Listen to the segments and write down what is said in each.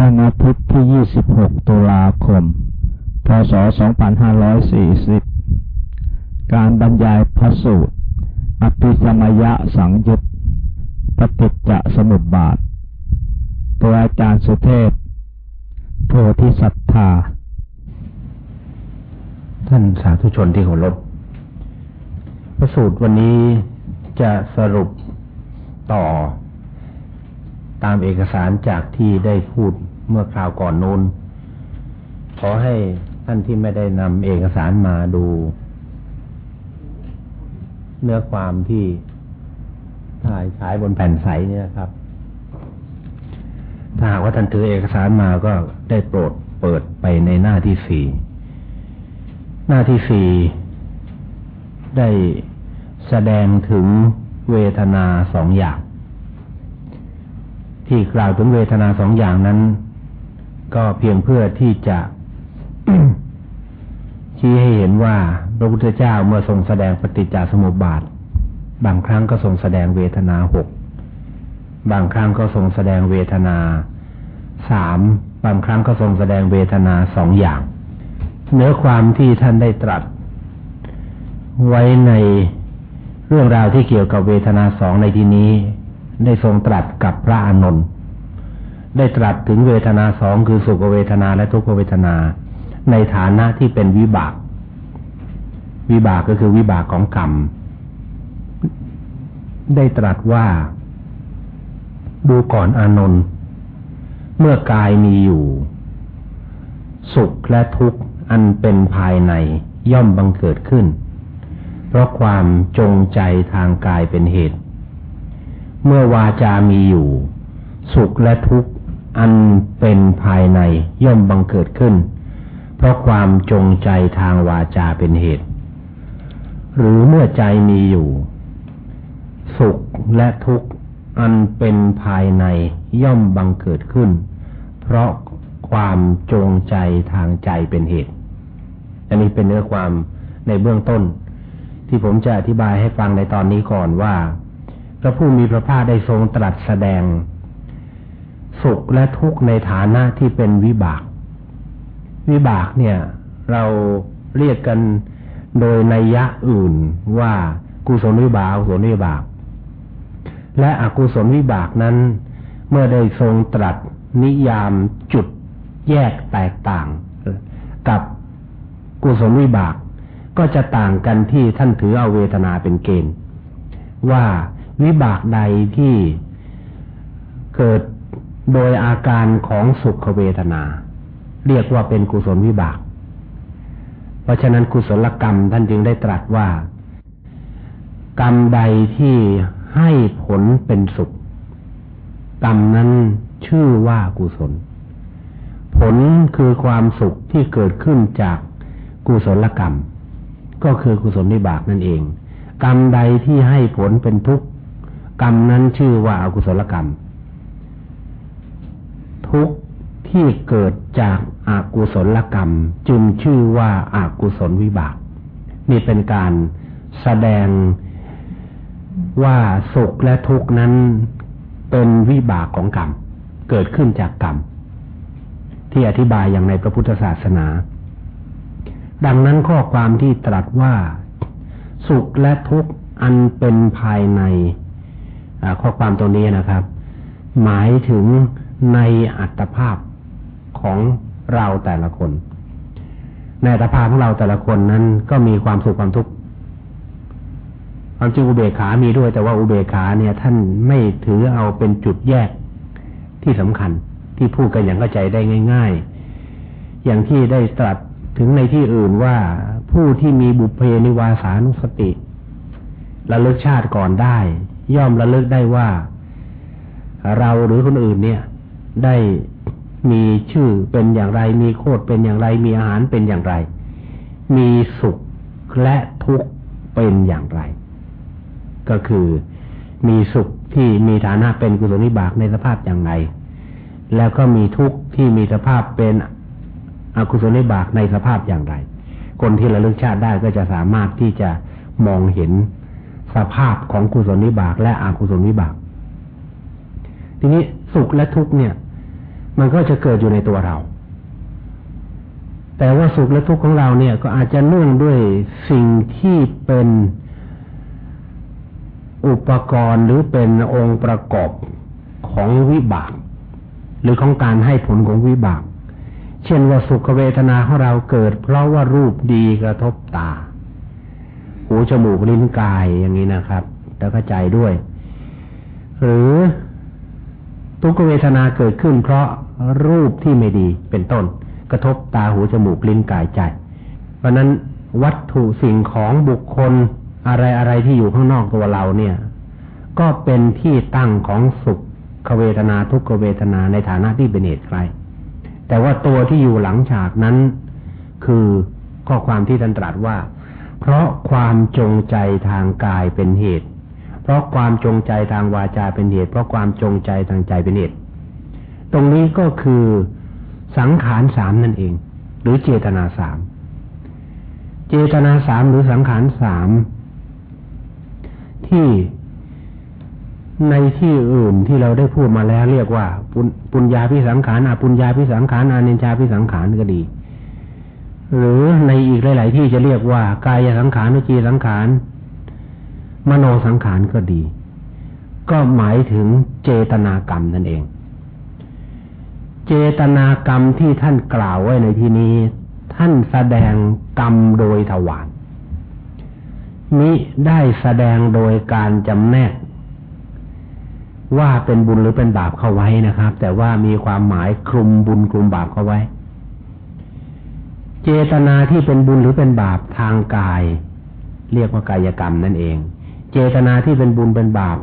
วันอาทิตย์ที่ 26 ตุลาคม พศ 2540 การบรรยายพระสูตร อภิสมยะสังยุตปฏิจจสมุปบาท ตัวอาจารย์สุเทพ โพธิสัตธา ท่านสาธุชนที่เคารพพระสูตรวันนี้จะสรุปต่อ ตามเอกสารจากที่ได้พูดเมื่อคราวก่อนนู้น ขอให้ท่านที่ไม่ได้นำเอกสารมาดู เนื้อความที่ถ่ายฉายบนแผ่นใสเนี่ยครับ ถ้าหากว่าท่านถือเอกสารมาก็ได้โปรดเปิดไปในหน้าที่สี่ หน้าที่สี่ได้แสดงถึงเวทนาสองอย่าง ที่กล่าวถึงเวทนาสองอย่างนั้น ก็เพียงเพื่อที่จะชี้ให้เห็นว่าพระพุทธเจ้าเมื่อทรงแสดงปฏิจจสมุปบาท บางครั้งก็ทรงแสดงเวทนาหกบางครั้งก็ทรงแสดงเวทนาสามบางครั้งก็ทรงแสดงเวทนาสองอย่าง เนื้อความที่ท่านได้ตรัส ไว้ในเรื่องราวที่เกี่ยวกับเวทนาสองในที่นี้ ได้ทรงตรัสกับพระอานนท์ได้ตรัสถึงเวทนาสองคือสุขเวทนาและทุกขเวทนา ในฐานะที่เป็นวิบาก วิบากก็คือวิบากของกรรม ได้ตรัสว่า ดูก่อนอานนท์เมื่อกายมีอยู่ สุขและทุกข์อันเป็นภายในย่อมบังเกิดขึ้น เพราะความจงใจทางกายเป็นเหตุ เมื่อวาจามีอยู่ สุขและทุกข์อันเป็นภายในย่อมบังเกิดขึ้น เพราะความจงใจทางวาจาเป็นเหตุ หรือเมื่อใจมีอยู่ สุขและทุกข์อันเป็นภายในย่อมบังเกิดขึ้น เพราะความจงใจทางใจเป็นเหตุ อันนี้เป็นเนื้อความในเบื้องต้น ที่ผมจะอธิบายให้ฟังในตอนนี้ก่อนว่า ระผู้มีพระภาคได้ทรงตรัสแสดง สุขและทุกข์ในฐานะที่เป็นวิบาก วิบากเนี่ย เราเรียกกันโดยนัยยะอื่นว่ากุศลวิบากอกุศลวิบาก และอกุศลวิบากนั้น เมื่อได้ทรงตรัสนิยามจุดแยกแตกต่าง กับกุศลวิบาก ก็จะต่างกันที่ท่านถือเอาเวทนาเป็นเกณฑ์ ว่า วิบากใดที่เกิดโดยอาการของสุขเวทนา เรียกว่าเป็นกุศลวิบาก เพราะฉะนั้นกุศลกรรมท่านจึงได้ตรัสว่า กรรมใดที่ให้ผลเป็นสุข กรรมนั้นชื่อว่ากุศล ผลคือความสุขที่เกิดขึ้นจากกุศลกรรม ก็คือกุศลวิบากนั่นเอง กรรมใดที่ให้ผลเป็นทุกข์ กรรมนั้นชื่อว่าอากุศลกรรม ทุกที่เกิดจากอากุศลกรรม จึงชื่อว่าอากุศลวิบากนี่เป็นการแสดงว่าสุขและทุกข์นั้นเป็นวิบากของกรรม เกิดขึ้นจากกรรม ที่อธิบายอย่างในพระพุทธศาสนา ดังนั้นข้อความที่ตรัสว่า สุขและทุกข์อันเป็นภายใน ข้อความตรงนี้นะครับ หมายถึงในอัตภาพของเราแต่ละคน ในอัตภาพของเราแต่ละคนนั้น ก็มีความสุขความทุกข์ความจริงอุเบกขามีด้วย แต่ว่าอุเบกขาเนี่ย ท่านไม่ถือเอาเป็นจุดแยกที่สำคัญที่พูดกันอย่างเข้าใจได้ง่าย ๆ อย่างที่ได้ตรัสถึงในที่อื่นว่าผู้ที่มีบุพเพนิวาสานุสติระลึกชาติก่อนได้ ย่อมระลึกได้ว่า เราหรือคนอื่นเนี่ย ได้มีชื่อเป็นอย่างไร มีโคดเป็นอย่างไร มีอาหารเป็นอย่างไร มีสุขและทุกข์เป็นอย่างไร ก็คือมีสุขที่มีฐานะเป็นกุศลิบากในสภาพอย่างไร แล้วก็มีทุกข์ที่มีสภาพเป็นอกุศลิบากในสภาพอย่างไร คนที่ระลึกชาติได้ก็จะสามารถที่จะมองเห็น สภาพของกุศลวิบาก และอกุศลวิบาก ทีนี้สุขและทุกข์เนี่ย มันก็จะเกิดอยู่ในตัวเรา แต่ว่าสุขและทุกข์ของเราเนี่ย ก็อาจจะเนื่องด้วยสิ่งที่เป็นอุปกรณ์หรือเป็นองค์ประกอบของวิบาก หรือของการให้ผลของวิบาก เช่นว่าสุขเวทนาของเราเกิด เพราะว่ารูปดีกระทบตา หูจมูกลิ้นกายอย่างนี้นะครับ แล้วก็ใจด้วย หรือทุกเวทนาเกิดขึ้น เพราะรูปที่ไม่ดีเป็นต้น กระทบตาหูจมูกลิ้นกายใจ เพราะนั้นวัตถุสิ่งของบุคคลอะไรอะไรที่อยู่ข้างนอกตัวเราเนี่ย ก็เป็นที่ตั้งของสุขเวทนาทุกขเวทนาในฐานะที่เป็นเหตุใคร แต่ว่าตัวที่อยู่หลังฉากนั้น คือข้อความที่ท่านตรัสว่า เพราะความจงใจทางกายเป็นเหตุ เพราะความจงใจทางวาจาเป็นเหตุ เพราะความจงใจทางใจเป็นเหตุ ตรงนี้ก็คือสังขารสามนั่นเอง หรือเจตนาสาม เจตนาสามหรือสังขารสามที่ในที่อื่นที่เราได้พูดมาแล้วเรียกว่า ปุญญาพิสังขารอาปุญญาพิสังขารอาเนชาพิสังขารก็ดี หรือในอีกหลาย ๆ ที่จะเรียกว่ากายสังขารวิจีสังขาร มโนสังขารก็ดี ก็หมายถึงเจตนากรรมนั่นเอง เจตนากรรมที่ท่านกล่าวไว้ในที่นี้ ท่านแสดงกรรมโดยถวารมิได้แสดงโดยการจำแนก ว่าเป็นบุญหรือเป็นบาปเข้าไว้นะครับ แต่ว่ามีความหมายคลุมบุญคลุมบาปเข้าไว้ เจตนาที่เป็นบุญหรือเป็นบาปทางกาย เรียกว่ากายกรรมนั่นเอง เจตนาที่เป็นบุญเป็นบาป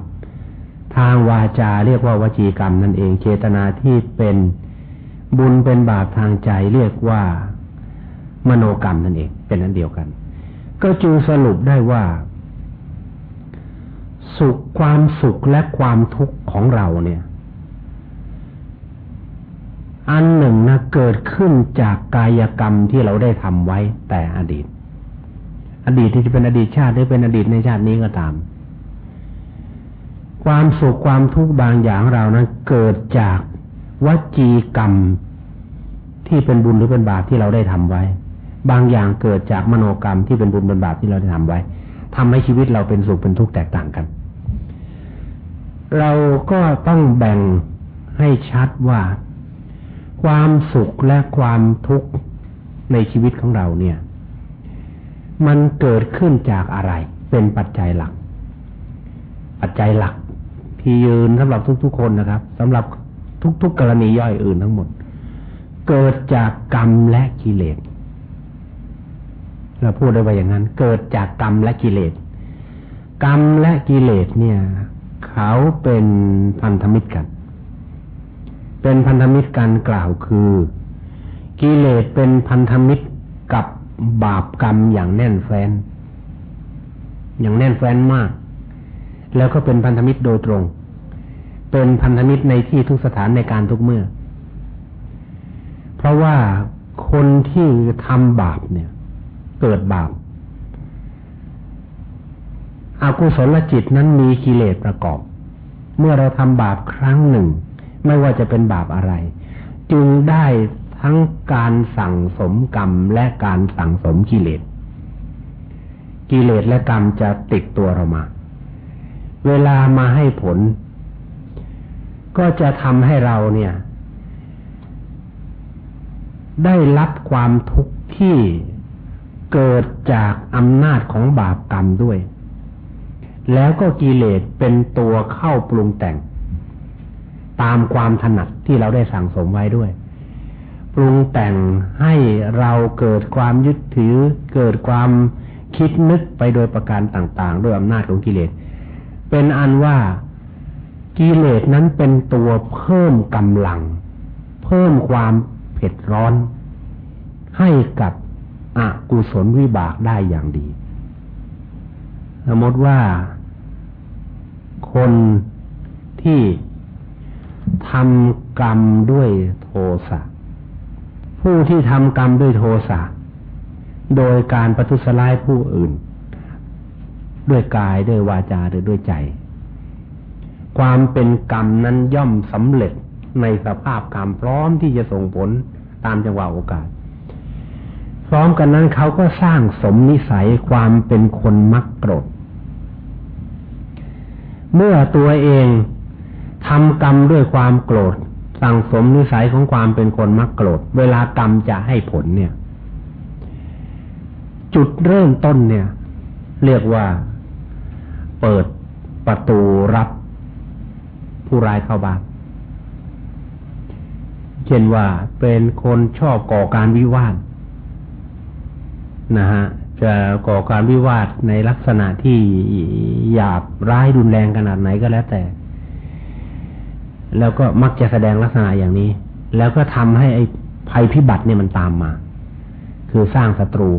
ทางวาจา เรียกว่าวจีกรรมนั่นเอง เจตนาที่เป็นบุญเป็นบาปทางใจ เรียกว่ามโนกรรมนั่นเอง เป็นนั้นเดียวกัน ก็จึงสรุปได้ว่า สุขความสุขและความทุกข์ของเราเนี่ย อันหนึ่งนะเกิดขึ้นจากกายกรรมที่เราได้ทำไว้แต่อดีต อดีตที่จะเป็นอดีตชาติหรือเป็นอดีตในชาตินี้ก็ตาม ความสุขความทุกข์บางอย่างเรานะเกิดจากวจีกรรมที่เป็นบุญหรือเป็นบาปที่เราได้ทำไว้ บางอย่างเกิดจากมโนกรรมที่เป็นบุญเป็นบาปที่เราได้ทำไว้ทำให้ชีวิตเราเป็นสุขเป็นทุกข์แตกต่างกัน เราก็ต้องแบ่งให้ชัดว่า ความสุขและความทุกข์ในชีวิตของเราเนี่ย มันเกิดขึ้นจากอะไร เป็นปัจจัยหลัก ปัจจัยหลัก ที่ยืนสำหรับทุกๆคนนะครับ สำหรับทุกๆกรณีย่อยอื่นทั้งหมด เกิดจากกรรมและกิเลสเราพูดได้ว่าอย่างนั้น เกิดจากกรรมและกิเลส กรรมและกิเลสเนี่ย เขาเป็นพันธมิตรกัน เป็นพันธมิตรกันกล่าวคือ กิเลสเป็นพันธมิตรกับบาปกรรมอย่างแน่นแฟ้น อย่างแน่นแฟ้นมาก แล้วก็เป็นพันธมิตรโดยตรง เป็นพันธมิตรในที่ทุกสถานในการทุกเมื่อ เพราะว่าคนที่ทำบาปเนี่ย เกิดบาปอากุศลจิตนั้นมีกิเลสประกอบ เมื่อเราทำบาปครั้งหนึ่ง ไม่ว่าจะเป็นบาปอะไร จึงได้ทั้งการสั่งสมกรรมและการสั่งสมกิเลส กิเลสและกรรมจะติดตัวเรามา เวลามาให้ผล ก็จะทำให้เราเนี่ย ได้รับความทุกข์ที่เกิดจากอำนาจของบาปกรรมด้วย แล้วก็กิเลสเป็นตัวเข้าปรุงแต่ง ตามความถนัดที่เราได้สั่งสมไว้ด้วย ปรุงแต่งให้เราเกิดความยึดถือ เกิดความคิดนึกไปโดยประการต่างๆ ด้วยอำนาจของกิเลส เป็นอันว่ากิเลสนั้นเป็นตัวเพิ่มกำลัง เพิ่มความเผ็ดร้อน ให้กับอกุศลวิบากได้อย่างดี สมมติว่าคนที่ ทำกรรมด้วยโทสะผู้ที่ทำกรรมด้วยโทสะโดยการประทุษร้ายผู้อื่น ด้วยกายด้วยวาจาหรือด้วยใจ ความเป็นกรรมนั้นย่อมสำเร็จในสภาพกรรมพร้อมที่จะส่งผลตามจังหวะโอกาส พร้อมกันนั้นเขาก็สร้างสมนิสัยความเป็นคนมักโกรธเมื่อตัวเอง ทำกรรมด้วยความโกรธ สั่งสมนิสัยของความเป็นคนมักโกรธ เวลากรรมจะให้ผลเนี่ย จุดเริ่มต้นเนี่ย เรียกว่าเปิดประตูรับผู้ร้ายเข้าบ้าน เช่นว่าเป็นคนชอบก่อการวิวาทนะฮะจะก่อการวิวาทในลักษณะที่หยาบร้ายรุนแรงขนาดไหนก็แล้วแต่ แล้วก็มักจะแสดงลักษณะอย่างนี้ แล้วก็ทำให้ไอ้ภัยพิบัติเนี่ยมันตามมา คือสร้างศัตรู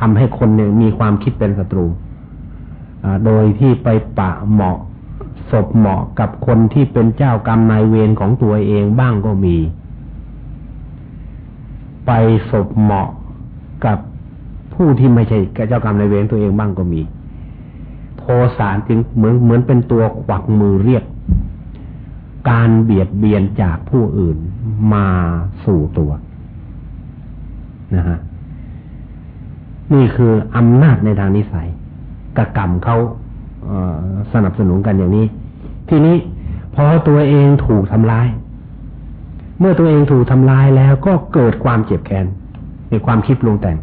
ทำให้คนเนี่ยมีความคิดเป็นศัตรูโดยที่ไปปะเหมาะศพเหมาะกับคนที่เป็นเจ้ากรรมนายเวรของตัวเองบ้างก็มี ไปศพเหมาะกับผู้ที่ไม่ใช่เจ้ากรรมนายเวรตัวเองบ้างก็มี โทสารจึงเหมือนเหมือนเป็นตัวขวักมือเรียก การเบียดเบียนจากผู้อื่นมาสู่ตัวนะฮะนี่คืออำนาจในทางนิสัยกระกรรมเขาสนับสนุนกันอย่างนี้ ทีนี้พอตัวเองถูกทำลาย เมื่อตัวเองถูกทำลายแล้วก็เกิดความเจ็บแค้นในความคิดปรุงแต่ง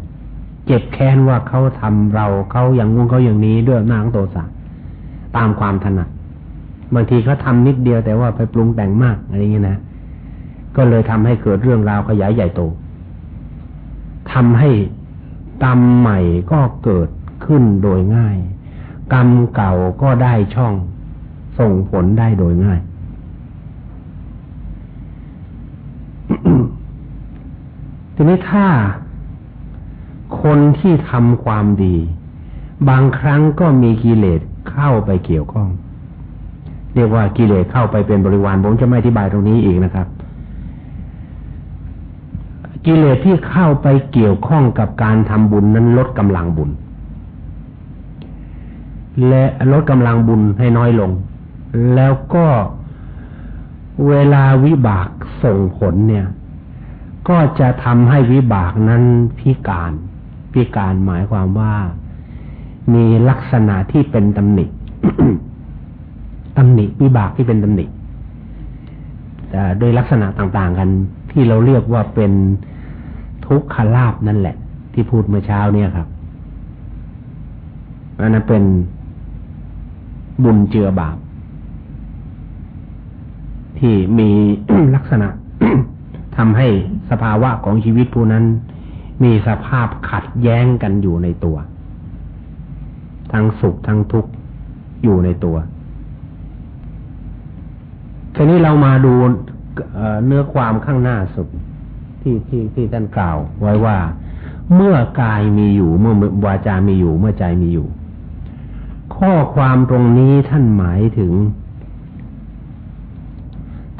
เจ็บแค้นว่าเขาทำเราเขาอย่างงุ้งเขาอย่างนี้ด้วยนางโตสะตามความถนัด บางทีเขาทานิดเดียวแต่ว่าไปปรุงแต่งมากอะไรอย่างนี้นะก็เลยทำให้เกิดเรื่องราวขยายใหญ่โตทำให้กรรมใหม่ก็เกิดขึ้นโดยง่าย กรรมเก่าก็ได้ช่องส่งผลได้โดยง่าย ทีนี้ถ้าคนที่ทำความดี บางครั้งก็มีกิเลสเข้าไปเกี่ยวข้อง เรียกว่ากิเลสเข้าไปเป็นบริวารผมจะไม่อธิบายตรงนี้อีกนะครับ กิเลสที่เข้าไปเกี่ยวข้องกับการทำบุญนั้นลดกำลังบุญ และลดกำลังบุญให้น้อยลง แล้วก็เวลาวิบากส่งผลเนี่ย ก็จะทำให้วิบากนั้นพิการ พิการหมายความว่ามีลักษณะที่เป็นตำหนิ ตำหนิวิบากที่เป็นตำหนิโดยลักษณะต่าง ๆ กันที่เราเรียกว่าเป็นทุกขลาบนั่นแหละ ที่พูดเมื่อเช้าเนี่ยครับอันนั้นเป็นบุญเจือบาป ที่มีลักษณะทำให้สภาวะของชีวิตผู้นั้น มีสภาพขัดแย้งกันอยู่ในตัว ทั้งสุขทั้งทุกข์อยู่ในตัว ทีนี้เรามาดูเนื้อความข้างหน้าสุดที่ที่ที่ท่านกล่าวไว้ว่า เมื่อกายมีอยู่ เมื่อวาจามีอยู่ เมื่อใจมีอยู่ ข้อความตรงนี้ท่านหมายถึง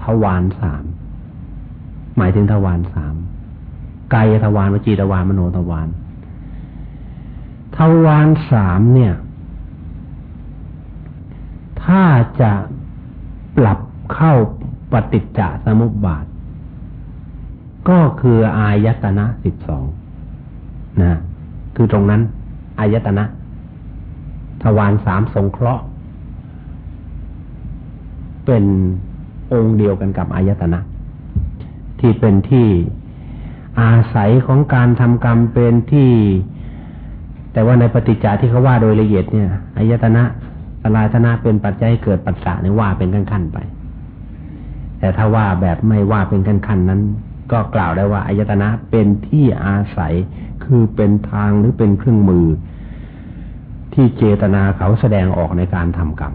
ทวารสามหมายถึงทวารสามกายทวารวจีทวารมโนทวารทวารสามเนี่ย ถ้าจะปรับ เข้าปฏิจจสมุปบาท ก็คืออายตนะสิบสองนะคือตรงนั้น อายตนะทวารสามสงเคราะห์ เป็นองค์เดียวกันกับอายตนะ ที่เป็นที่อาศัยของการทำกรรมเป็นที่ แต่ว่าในปฏิจจาที่เขาว่าโดยละเอียดเนี่ยอายตนะสลายตนะเป็นปัจจัยเกิดปัสสะเนี่ยว่าเป็นขั้นๆไป แต่ถ้าว่าแบบไม่ว่าเป็นขั้นๆนั้น ก็กล่าวได้ว่าอายตนะเป็นที่อาศัยคือเป็นทางหรือเป็นเครื่องมือ ที่เจตนาเขาแสดงออกในการทำกรรม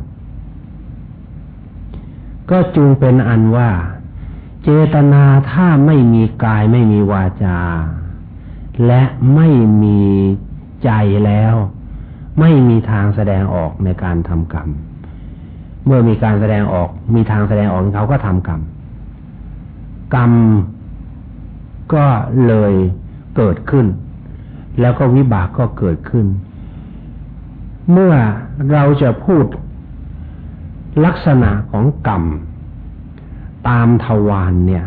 ก็จึงเป็นอันว่า เจตนาถ้าไม่มีกายไม่มีวาจา และไม่มีใจแล้ว ไม่มีทางแสดงออกในการทำกรรม เมื่อมีการแสดงออก มีทางแสดงออกเขาก็ทำกรรม กรรมก็เลยเกิดขึ้น แล้วก็วิบากก็เกิดขึ้น เมื่อเราจะพูดลักษณะของกรรม ตามทวารเนี่ย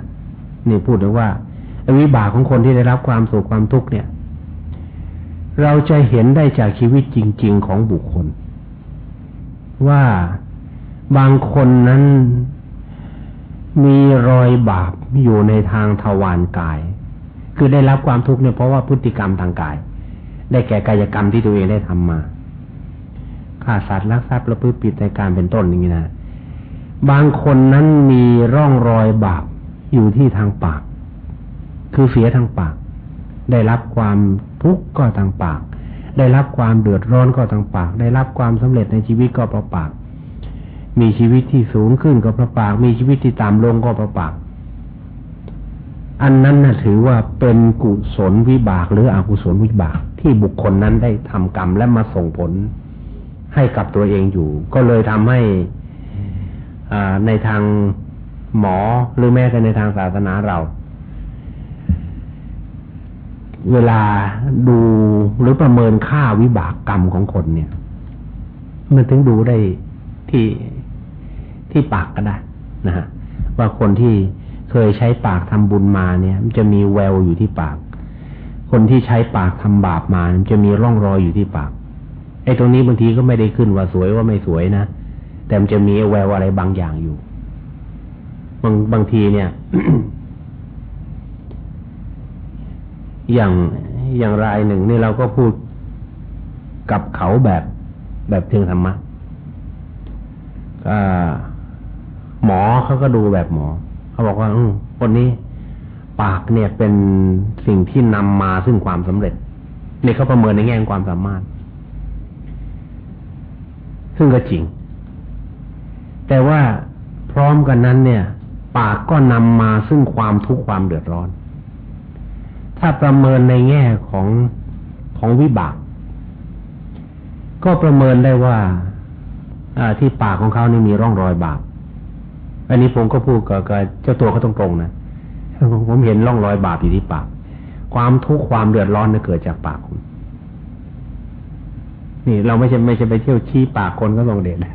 นี่พูดถึงว่าวิบากของคนที่ได้รับความสุขความทุกข์เนี่ย เราจะเห็นได้จากชีวิตจริง ๆ ของบุคคล ว่า บางคนนั้นมีรอยบาปอยู่ในทางทวารกาย คือได้รับความทุกข์เนี่ยเพราะว่าพฤติกรรมทางกาย ได้แก่กายกรรมที่ตัวเองได้ทำมาฆ่าสัตว์ลักทรัพย์ประพฤติผิดในการเป็นต้นอย่างนี้นะบางคนนั้นมีร่องรอยบาปอยู่ที่ทางปาก คือเสียทางปาก ได้รับความทุกข์ก็ทางปาก ได้รับความเดือดร้อนก็ทางปาก ได้รับความสำเร็จในชีวิตก็เพราะปาก มีชีวิตที่สูงขึ้นก็เพระปาก มีชีวิตที่ต่ำลงก็เพระปาก อันนั้นนะถือว่าเป็นกุศลวิบากหรืออกุศลวิบาก ที่บุคคลนั้นได้ทำกรรมและมาส่งผลให้กับตัวเองอยู่ ก็เลยทำให้ในทางหมอหรือแม้แต่ในทางศาสนาเรา เวลาดูหรือประเมินค่าวิบากกรรมของคนเนี่ย มันถึงดูได้ที่ ที่ปากก็ได้นะฮะว่าคนที่เคยใช้ปากทำบุญมาเนี่ย มันจะมีแววอยู่ที่ปาก คนที่ใช้ปากทำบาปมามันจะมีร่องรอยอยู่ที่ปากไอ้ตรงนี้บางทีก็ไม่ได้ขึ้นว่าสวยว่าไม่สวยนะแต่มันจะมีแววอะไรบางอย่างอยู่ บางบางทีเนี่ย อย่างอย่างรายหนึ่งนี่เราก็พูดกับเขาแบบแบบเพียงธรรมะ หมอเขาก็ดูแบบหมอ เขาบอกว่าอคนนี้ ปากเนี่ยเป็นสิ่งที่นำมาซึ่งความสำเร็จนี่เขาประเมินในแง่ความสามารถ ซึ่งก็จริง แต่ว่าพร้อมกันนั้นเนี่ย ปากก็นำมาซึ่งความทุกข์ความเดือดร้อน ถ้าประเมินในแง่ของของวิบาก ก็ประเมินได้ว่าที่ปากของเขานี่มีร่องรอยบาป อันนี้ผมก็พูดกับเจ้าตัวเขาตรงๆนะผมเห็นร่องรอยบาปอยู่ที่ปาก ความทุกข์ความเดือดร้อนเนี่ยเกิดจากปากคุณ นี่เราไม่ใช่ไม่ใช่ไปเที่ยวชี้ปากคนก็ลงเด็ดนะ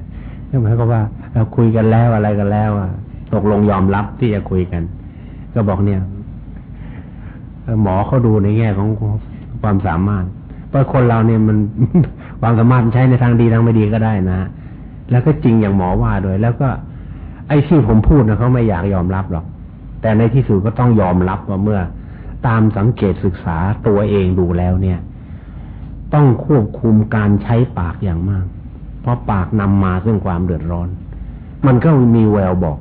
หมายความว่าเราคุยกันแล้วอะไรกันแล้วอะตกลงยอมรับที่จะคุยกัน ก็บอกเนี่ย หมอเขาดูในแง่ของความสามารถ เพราะคนเราเนี่ยมันความสามารถใช้ในทางดีทางไม่ดีก็ได้นะ แล้วก็จริงอย่างหมอว่าด้วยแล้วก็ ไอ้ที่ผมพูดนะเขาไม่อยากยอมรับหรอก แต่ในที่สุดก็ต้องยอมรับว่าเมื่อตามสังเกตศึกษาตัวเองดูแล้วเนี่ย ต้องควบคุมการใช้ปากอย่างมาก เพราะปากนำมาซึ่งความเดือดร้อน มันก็มีแววบอก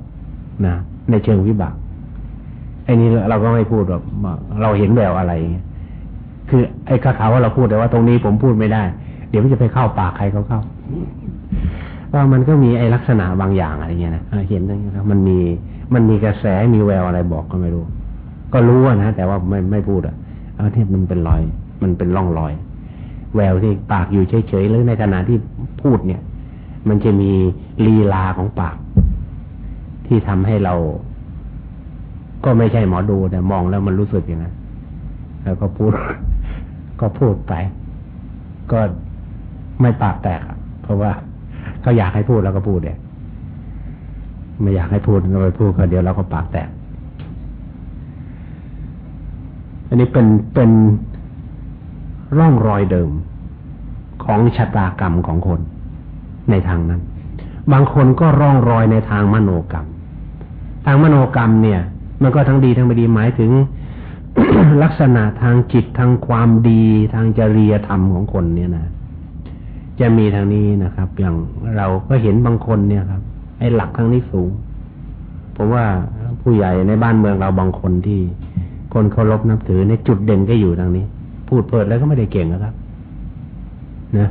นะในเชิงวิบากไอ้นี้เราก็ไม่พูดหรอกเราเห็นแววอะไร คือไอ้คาถาว่าเราพูดแต่ว่าตรงนี้ผมพูดไม่ได้ เดี๋ยวมันจะไปเข้าปากใครเขาเข้า ว่ามันก็มีไอลักษณะบางอย่างอะไรเงี้ยนะเห็นนะมันมีมันมีกระแสมีแววอะไรบอกก็ไม่รู้ ก็รู้นะแต่ว่าไม่ไม่พูดอะเอาที่มันเป็นรอย มันเป็นร่องรอย แววที่ปากอยู่เฉยๆหรือในขณะที่พูดเนี่ย มันจะมีลีลาของปาก ที่ทำให้เรา ก็ไม่ใช่หมอดูแต่มองแล้วมันรู้สึกอย่างนั้นแล้วก็พูด ก็พูดไป ก็ไม่ปากแตกเพราะว่า เขาอยากให้พูดแล้วก็พูดเลยไม่อยากให้พูดก็ไปพูดก็เดียวเราก็ปากแตก อันนี้เป็นเป็นร่องรอยเดิมของชะตากรรมของคนในทางนั้น บางคนก็ร่องรอยในทางมโนกรรม ทางมโนกรรมเนี่ย มันก็ทั้งดีทั้งไม่ดีหมายถึงลักษณะทางจิตทางความดีทางจริยธรรมของคนเนี่ยนะ จะมีทางนี้นะครับ อย่างเราก็เห็นบางคนเนี่ยครับ ไอ้หลักทางนี้สูง ผมว่าผู้ใหญ่ในบ้านเมืองเราบางคนที่ คนเคารพนับถือในจุดเด่นก็อยู่ทางนี้ พูดเปิดแล้วก็ไม่ได้เก่งนะครับ นะ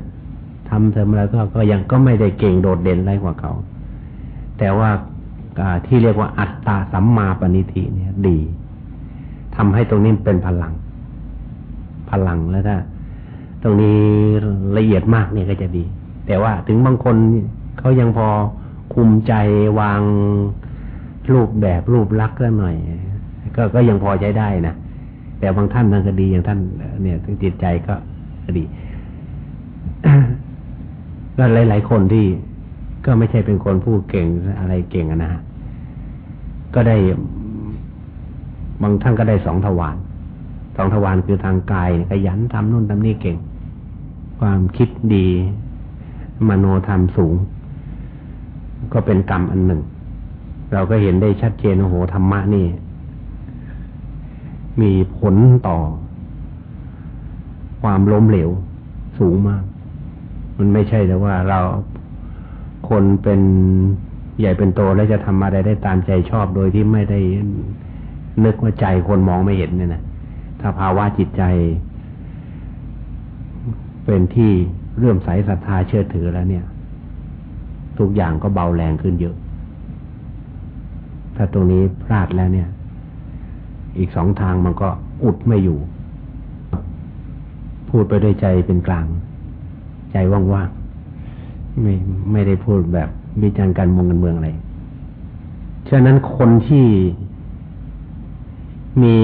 ทำทำอะไรก็ก็ยังก็ไม่ได้เก่งโดดเด่นอะไรกว่าเขา แต่ว่าที่เรียกว่าอัตตาสัมมาปณิธิเนี่ย ดีทำให้ตรงนี้เป็นพลัง พลังแล้วถ้า ตรงนี้ละเอียดมากเนี่ยก็จะดี แต่ว่าถึงบางคนเขายังพอคุมใจวางรูปแบบรูปลักษณ์ก็หน่อย ก็ก็ยังพอใช้ได้นะแต่บางท่านนั่นก็ดีอย่างท่าน เนี่ยถึงจิตใจก็ดีก็หลาย ๆ คนที่ก็ไม่ใช่เป็นคนพูดเก่งอะไรเก่งนะก็ได้ บางท่านก็ได้สองทวาร สองทวารคือทางกายขยันทำนู่นทำนี่เก่ง ความคิดดี มโนธรรมสูง ก็เป็นกรรมอันหนึ่ง เราก็เห็นได้ชัดเจนโอ้โหธรรมะนี่ มีผลต่อ ความล้มเหลวสูงมาก มันไม่ใช่แต่ว่าเราคนเป็นใหญ่เป็นโตแล้วจะทำอะไรได้ตามใจชอบโดยที่ไม่ได้นึกว่าใจคนมองไม่เห็นเนี่ยนะ ถ้าภาวะจิตใจ เป็นที่เรื่อมใสศรัทธาเชื่อถือแล้วเนี่ย ทุกอย่างก็เบาแรงขึ้นเยอะ ถ้าตรงนี้พลาดแล้วเนี่ย อีกสองทางมันก็อุดไม่อยู่ พูดไปด้วยใจเป็นกลาง ใจว่างๆไม่ไม่ได้พูดแบบวิจารณ์การมองกันเมืองอะไรฉะนั้นคนที่มี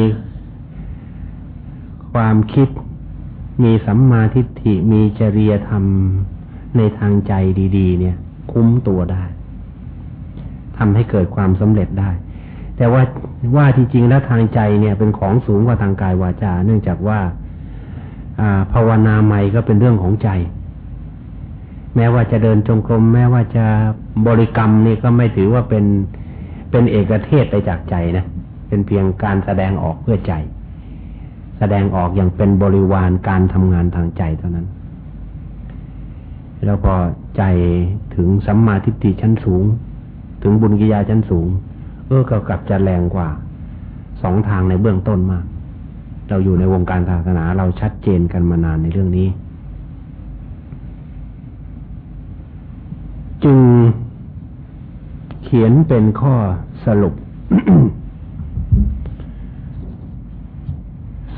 ความคิด มีสัมมาทิฏฐิมีจริยธรรมในทางใจดี ๆ เนี่ย คุ้มตัวได้ทำให้เกิดความสำเร็จได้ แต่ว่าว่าที่จริงแล้วทางใจเนี่ย เป็นของสูงกว่าทางกายวาจา เนื่องจากว่าภาวนาใหม่ก็เป็นเรื่องของใจ แม้ว่าจะเดินจงกรมแม้ว่าจะบริกรรมนี่ก็ไม่ถือว่าเป็นเป็นเอกเทศไปจากใจนะ เป็นเพียงการแสดงออกเพื่อใจ แสดงออกอย่างเป็นบริวารการทำงานทางใจเท่านั้น แล้วพอใจถึงสัมมาทิฏฐิชั้นสูง ถึงบุญกิยาชั้นสูง เออก็กลับจะแรงกว่าสองทางในเบื้องต้นมาก เราอยู่ในวงการศาสนาเราชัดเจนกันมานานในเรื่องนี้ จึงเขียนเป็นข้อสรุป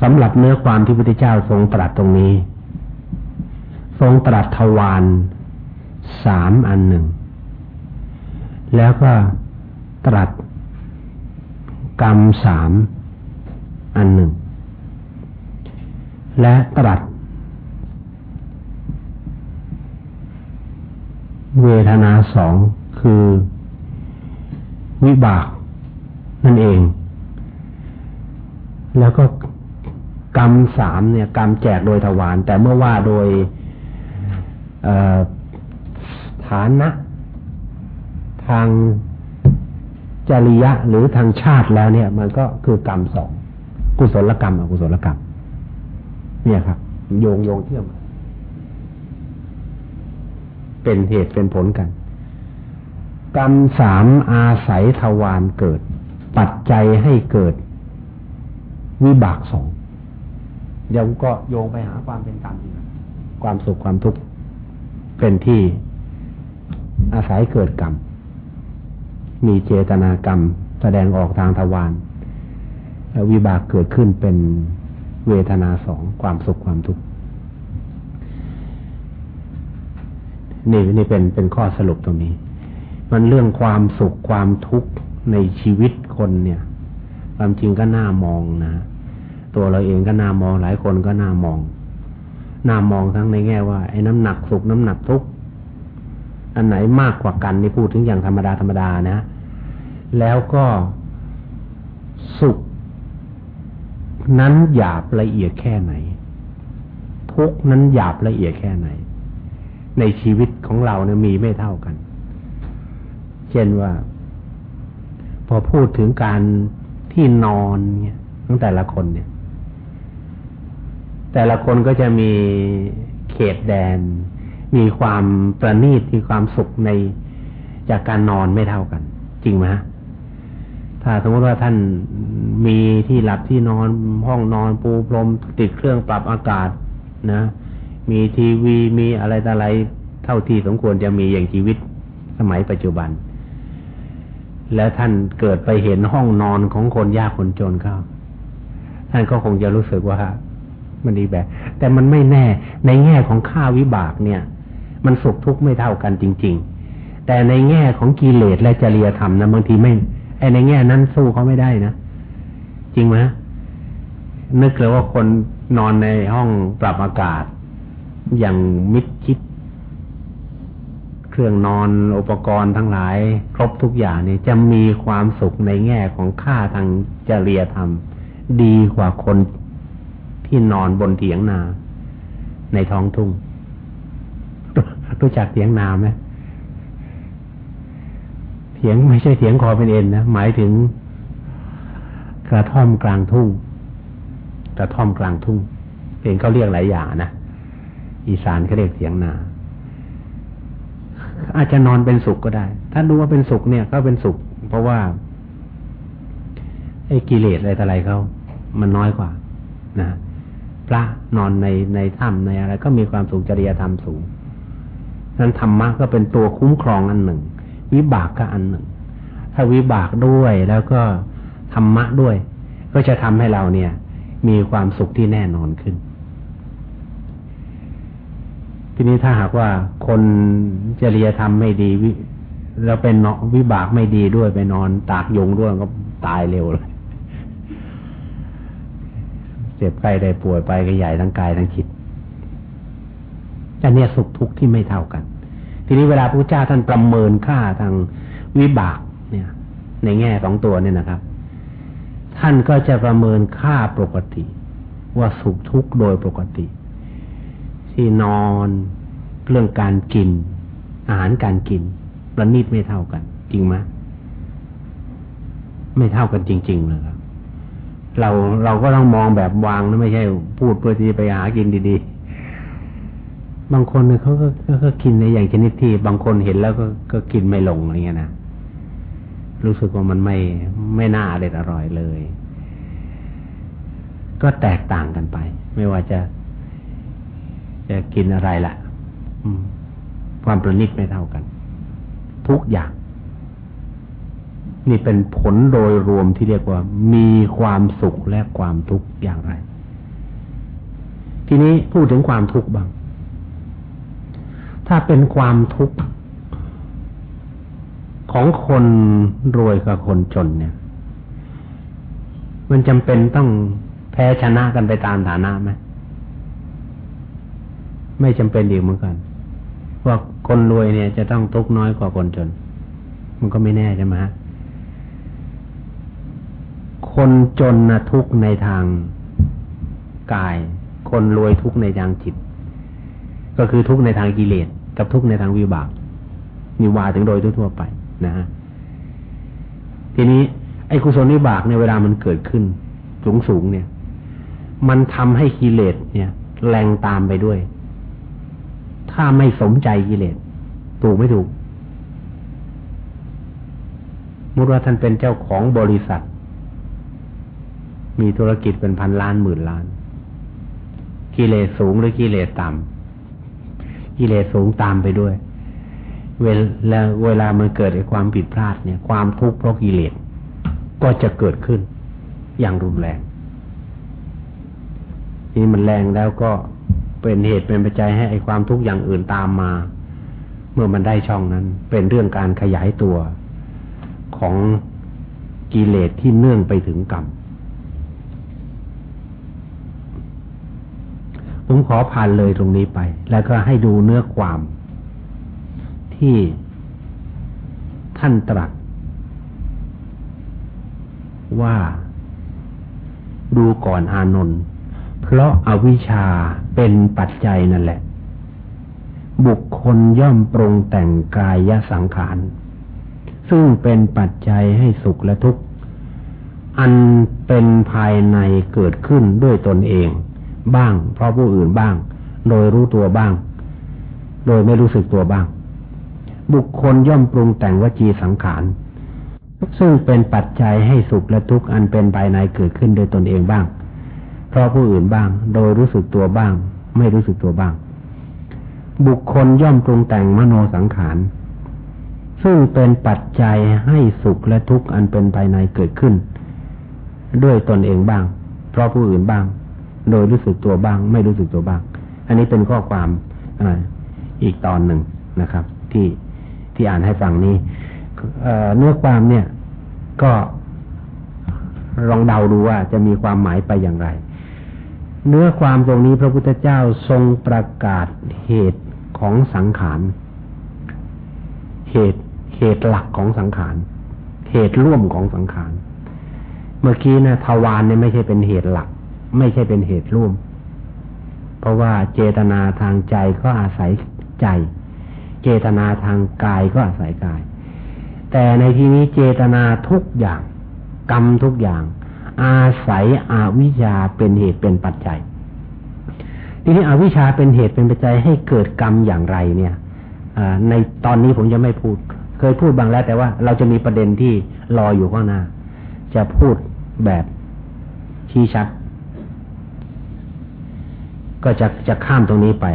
สำหรับเนื้อความที่พระพุทธเจ้าทรงตรัสตรงนี้ ทรงตรัสทวารสามอันหนึ่ง แล้วก็ตรัสกรรมสามอันหนึ่ง และตรัส เวทนาสองคือ วิบากนั่นเอง แล้วก็ กรรมสามเนี่ยกรรมแจกโดยทวาร แต่เมื่อว่าโดยฐานะ ทางจริยะหรือทางชาติแล้วเนี่ย มันก็คือกรรมสองกุศลกรรมอกุศลกรรม เนี่ยครับ โยงโยงเที่ยมเป็นเหตุเป็นผลกัน กรรมสามอาศัยทวารเกิด ปัจจัยให้เกิด วิบากสอง เดี๋ยวก็โยงไปหาความเป็นกรรมอีกความสุขความทุกข์เป็นที่อาศัยเกิดกรรม มีเจตนากรรม แสดงออกทางทวารวิบากเกิดขึ้นเป็นเวทนาสองความสุขความทุกข์นี่นี่เป็นเป็นข้อสรุปตรงนี้ มันเรื่องความสุขความทุกข์ในชีวิตคนเนี่ย ความจริงก็น่ามองนะ ตัวเราเองก็น่ามองหลายคนก็น่ามองน่ามองทั้งในแง่ว่าไอ้น้ำหนักสุขน้ำหนักทุกข์อันไหนมากกว่ากันนี่พูดถึงอย่างธรรมดาธรรมดานะ แล้วก็สุข นั้นหยาบละเอียดแค่ไหน ทุกนั้นหยาบละเอียดแค่ไหน ในชีวิตของเราเนี่ยมีไม่เท่ากัน เช่นว่า พอพูดถึงการที่นอนเนี่ยของแต่ละคนเนี่ย แต่ละคนก็จะมีเขตแดน มีความประณีตมีความสุขในจากการนอนไม่เท่ากัน จริงไหมถ้าสมมติว่าท่านมีที่หลับที่นอนห้องนอนปูพรมติดเครื่องปรับอากาศนะ มีทีวีมีอะไรต่ออะไรเท่าที่สมควรจะมีอย่างชีวิตสมัยปัจจุบัน แล้วท่านเกิดไปเห็นห้องนอนของคนยากคนจนเข้าท่านก็คงจะรู้สึกว่า มันดีแบบ แต่มันไม่แน่ ในแง่ของค่าวิบากเนี่ย มันสุขทุกข์ไม่เท่ากันจริง ๆ แต่ในแง่ของกิเลสและจริยธรรมนะบางทีไม่ไอในแง่นั้นสู้เขาไม่ได้นะจริงไหมนึกเลยว่าคนนอนในห้องปรับอากาศ อย่างมิดชิด เครื่องนอนอุปกรณ์ทั้งหลาย ครบทุกอย่างเนี่ยจะมีความสุขในแง่ของค่าทางจริยธรรม ดีกว่าคน ที่นอนบนเถียงนา ในท้องทุ่ง รู้จักเถียงนาไหมเถียงไม่ใช่เถียงคอเป็นเอ็นนะหมายถึงกระท่อมกลางทุ่ง กระท่อมกลางทุ่งเองเขาเรียกหลายอย่างนะอีสานเขาเรียกเถียงนา อาจจะนอนเป็นสุขก็ได้ ถ้าดูว่าเป็นสุขเนี่ยก็เป็นสุข เพราะว่าไอ้กิเลสอะไรต่อะไรเขามันน้อยกว่า นะ พระนอนในในถ้ำในอะไรก็มีความสุขจริยธรรมสูงนั้นธรรมะก็เป็นตัวคุ้มครองอันหนึ่ง วิบากก็อันหนึ่ง ถ้าวิบากด้วยแล้วก็ธรรมะด้วย ก็จะทำให้เราเนี่ย มีความสุขที่แน่นอนขึ้น ทีนี้ถ้าหากว่าคนจริยธรรมไม่ดีแล้วเป็นเนาะวิบากไม่ดีด้วยไปนอนตากยุงด้วยก็ตายเร็วเลย เจ็บไข้ได้ป่วยไปก็ใหญ่ทั้งกายทั้งจิตอันนี้สุขทุกข์ที่ไม่เท่ากัน ทีนี้เวลาพระเจ้าท่านประเมินค่าทางวิบากเนี่ย ในแง่สองตัวเนี่ยนะครับ ท่านก็จะประเมินค่าปกติ ว่าสุขทุกข์โดยปกติ ที่นอนเรื่องการกิน อาหารการกินประณีตไม่เท่ากัน จริงไหมไม่เท่ากันจริง ๆ เลยครับ เราเราก็ต้องมองแบบวางนะไม่ใช่พูดเพื่อที่ไปหากินดีๆ บางคนเนี่ยเขาก็ก็กินในอย่างชนิดที่บางคนเห็นแล้วก็ก็กินไม่ลงอะไรเงี้ยนะรู้สึกว่ามันไม่ไม่น่าอร่อยอร่อยเลย ก็แตกต่างกันไป ไม่ว่าจะ จะกินอะไรละ่ะความประณีตไม่เท่ากัน ทุกอย่าง นี่เป็นผลโดยรวมที่เรียกว่า มีความสุขและความทุกข์อย่างไร ทีนี้พูดถึงความทุกข์บ้าง ถ้าเป็นความทุกข์ของคนรวยกับคนจนเนี่ย มันจำเป็นต้องแพ้ชนะกันไปตามฐานะไหมไม่จำเป็นดีเหมือนกันว่าคนรวยเนี่ยจะต้องทุกข์น้อยกว่าคนจน มันก็ไม่แน่ใช่ไหมฮะ คนจนนะทุกในทางกาย คนรวยทุกในทางจิต ก็คือทุกในทางกิเลสกับทุกในทางวิบากมีว่าถึงโดยทั่วไปนะฮะทีนี้ไอ้กุศลวิบากในเวลามันเกิดขึ้น สูงสูงเนี่ย มันทำให้กิเลสเนี่ย แรงตามไปด้วย ถ้าไม่สมใจกิเลสถูกไม่ถูกมุติว่าท่านเป็นเจ้าของบริษัท มีธุรกิจเป็นพันล้านหมื่นล้าน กิเลสสูงหรือกิเลสต่ำกิเลสสูงตามไปด้วย เวลาเวลามันเกิดไอ้ความผิดพลาดเนี่ย ความทุกข์เพราะกิเลสก็จะเกิดขึ้น อย่างรุนแรง นี่มันแรงแล้วก็เป็นเหตุเป็นปัจจัยให้ไอ้ความทุกข์อย่างอื่นตามมา เมื่อมันได้ช่องนั้น เป็นเรื่องการขยายตัวของกิเลสที่เนื่องไปถึงกรรม ผมขอผ่านเลยตรงนี้ไป แล้วก็ให้ดูเนื้อความที่ท่านตรัสว่าดูก่อนอานนท์เพราะอาวิชชาเป็นปัจจัยนั่นแหละ บุคคลย่อมปรุงแต่งกายสังขาร ซึ่งเป็นปัจจัยให้สุขและทุกข์ อันเป็นภายในเกิดขึ้นด้วยตนเอง บ้าง เพราะผู้อื่นบ้าง โดยรู้ตัวบ้าง โดยไม่รู้สึกตัวบ้าง บุคคลย่อมปรุงแต่งวจีสังขารซึ่งเป็นปัจจัยให้สุขและทุกข์อันเป็นภายในเกิดขึ้นโดยตนเองบ้าง เพราะผู้อื่นบ้าง โดยรู้สึกตัวบ้าง ไม่รู้สึกตัวบ้าง บุคคลย่อมปรุงแต่งมโนสังขาร ซึ่งเป็นปัจจัยให้สุขและทุกข์อันเป็นภายในเกิดขึ้น ด้วยตนเองบ้าง เพราะผู้อื่นบ้าง โดยรู้สึกตัวบ้าง ไม่รู้สึกตัวบ้าง อันนี้เป็นข้อความออีกตอนหนึ่งนะครับ ที่ที่อ่านให้ฟังนี้เนื้อความเนี่ย ก็ลองเดาดูว่าจะมีความหมายไปอย่างไร เนื้อความตรงนี้พระพุทธเจ้าทรงประกาศเหตุของสังขารเหตุเหตุหลักของสังขารเหตุร่วมของสังขารเมื่อกี้นะทวารเนี่ยไม่ใช่เป็นเหตุหลัก ไม่ใช่เป็นเหตุร่วม เพราะว่าเจตนาทางใจก็อาศัยใจ เจตนาทางกายก็อาศัยกาย แต่ในที่นี้เจตนาทุกอย่าง กรรมทุกอย่าง อาศัยอวิชชาเป็นเหตุเป็นปัจจัย ทีนี้อวิชชาเป็นเหตุเป็นปัจจัยให้เกิดกรรมอย่างไรเนี่ยในตอนนี้ผมจะไม่พูด เคยพูดบางแล้ว แต่ว่าเราจะมีประเด็นที่รออยู่ข้างหน้า จะพูดแบบชี้ชัด ก็จะจะข้ามตรงนี้ไป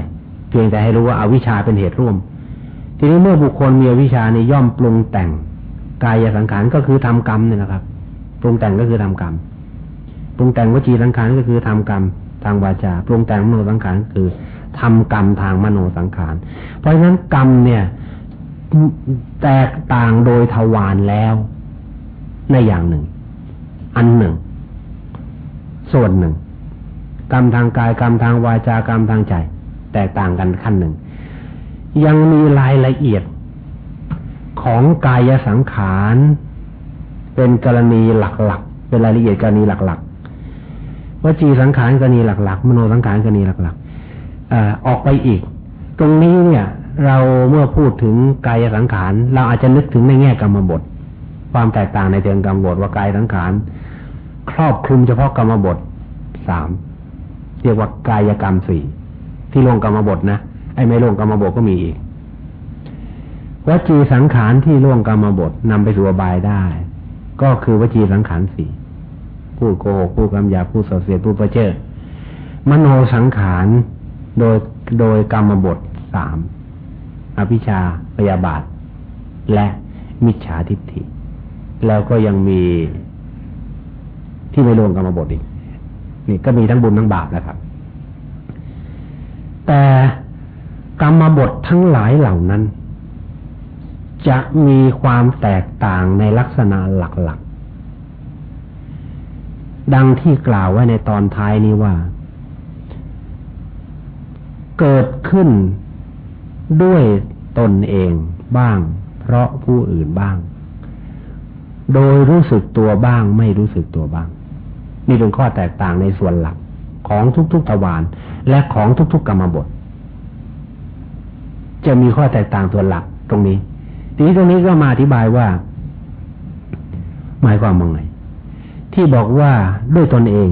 เพียงแต่ให้รู้ว่าอาวิชชาเป็นเหตุร่วม ทีนี้เมื่อบุคคลมีอวิชชาในย่อมปรุงแต่งกายสังขารก็คือทำกรรมนี่แหละครับ ปรุงแต่งก็คือทำกรรมปรุงแต่งวจีสังขารก็คือทำกรรมทางวาจาปรุงแต่งมโนสังขารคือทำกรรมทางมโนสังขาร เพราะฉะนั้นกรรมเนี่ยแตกต่างโดยทวารแล้วในอย่างหนึ่ง อันหนึ่ง ส่วนหนึ่ง กรรมทางกายกรรมทางวาจากรรมทางใจ แตกต่างกันขั้นหนึ่ง ยังมีรายละเอียดของกายสังขาร เป็นกรณีหลักๆ เป็นรายละเอียดกรณีหลักๆวจีสังขารกรณีหลักๆ มโนสังขารกรณีหลักๆออกไปอีก ตรงนี้เนี่ย เราเมื่อพูดถึงกายสังขาร เราอาจจะนึกถึงในแง่กรรมบท ความแตกต่างในเชิงกรรมบทว่ากายสังขาร ครอบคลุมเฉพาะกรรมบทสาม เรียกว่ากายกรรมสี่ที่ลงกรรมบทนะไอ้ไม่ลงกรรมบทก็มีอีกวจีสังขารที่ล่วงกรรมบทนำไปสู่อบายได้ ก็คือวจีสังขารสี่ผู้โกหกผู้กำยาผู้ส่อเสียผู้ประเจิดมโนสังขารโดยโดยกรรมบทสามอภิชาพยาบาท และมิจฉาทิฏฐิ แล้วก็ยังมีที่ไม่รวมกรรมบทอีก นี่ก็มีทั้งบุญทั้งบาปแล้วครับ แต่กรรมบททั้งหลายเหล่านั้น จะมีความแตกต่างในลักษณะหลักๆ ดังที่กล่าวไว้ในตอนท้ายนี้ว่า เกิดขึ้นด้วยตนเองบ้าง เพราะผู้อื่นบ้าง โดยรู้สึกตัวบ้างไม่รู้สึกตัวบ้าง นี่เป็นข้อแตกต่างในส่วนหลักของทุกๆทวารและของทุกๆกรรมบท จะมีข้อแตกต่างส่วนหลักตรงนี้ ทีนี้ตรงนี้ก็มาอธิบายว่า หมายความว่าไง ที่บอกว่าด้วยตนเอง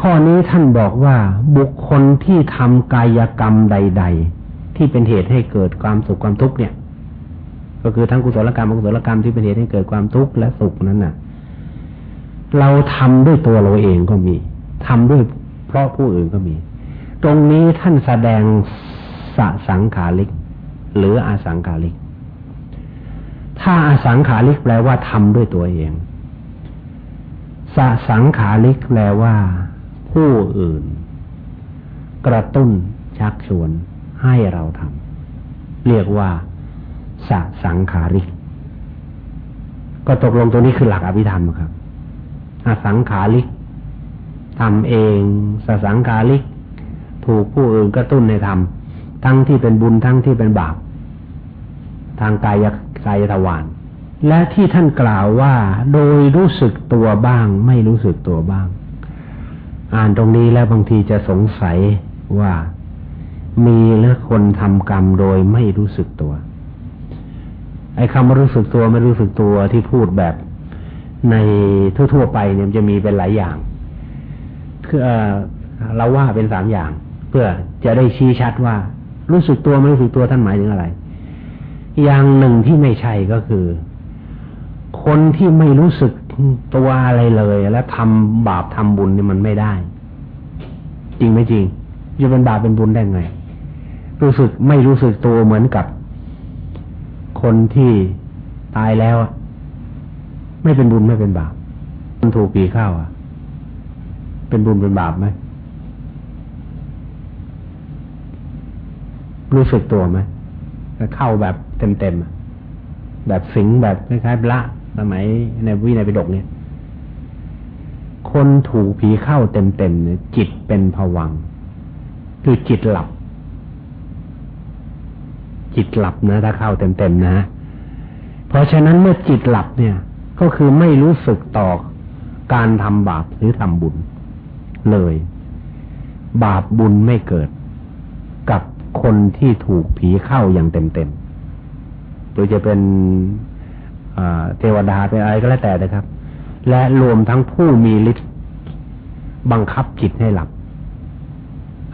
ข้อนี้ท่านบอกว่าบุคคลที่ทำกายกรรมใด ๆ ที่เป็นเหตุให้เกิดความสุขความทุกข์เนี่ย ก็คือทั้งกุศลกรรมอกุศลกรรมที่เป็นเหตุให้เกิดความทุกข์และสุขนั้นน่ะ เราทำด้วยตัวเราเองก็มีทำด้วยเพราะผู้อื่นก็มี ตรงนี้ท่านแสดงสสังขาริก หรืออาสังขาริก ถ้าอาสังขาริกแปลว่าทำด้วยตัวเองสสังขาริกแปลว่า ผู้อื่น กระตุ้นชักชวนให้เราทำเรียกว่าสสังขาริก ก็ตกลงตัวนี้คือหลักอภิธรรมครับ อสังขาริกทำเองสสังขาริก ถูกผู้อื่นกระตุ้นในทำทั้งที่เป็นบุญทั้งที่เป็นบาป ทางกายกายทวารและที่ท่านกล่าวว่า โดยรู้สึกตัวบ้าง ไม่รู้สึกตัวบ้าง อ่านตรงนี้แล้วบางทีจะสงสัยว่ามีหรือคนทำกรรมโดยไม่รู้สึกตัว ไอ้คำว่ารู้สึกตัวไม่รู้สึกตัวที่พูดแบบ ในทั่ว ๆ ไปเนี่ยจะมีเป็นหลายอย่างคือเราว่าเป็นสามอย่าง เพื่อจะได้ชี้ชัดว่า รู้สึกตัวไม่รู้สึกตัวท่านหมายถึงอะไร อย่างหนึ่งที่ไม่ใช่ก็คือ คนที่ไม่รู้สึกตัวอะไรเลย แล้วทำบาปทำบุญเนี่ยมันไม่ได้ จริงไม่จริงจะเป็นบาปเป็นบุญได้ไง รู้สึกไม่รู้สึกตัวเหมือนกับคนที่ตายแล้ว ไม่เป็นบุญไม่เป็นบาปมันถูกปีข้าวอะ เป็นบุญเป็นบาปไหมรู้สึกตัวไหมเข้าแบบเต็มๆแบบสิงแบบคล้ายๆละสมัยในวิในปิฎกเนี่ย คนถูกผีเข้าเต็มๆเนี่ยจิตเป็นผวัง คือจิตหลับ จิตหลับนะถ้าเข้าเต็มๆนะ เพราะฉะนั้นเมื่อจิตหลับเนี่ย ก็คือไม่รู้สึกต่อการทำบาปหรือทำบุญเลย บาปบุญไม่เกิดกับคนที่ถูกผีเข้าอย่างเต็มๆโดยจะเป็นเทวดาเป็นอะไรก็แล้วแต่นะครับ และรวมทั้งผู้มีฤทธิ์บังคับจิตให้หลับ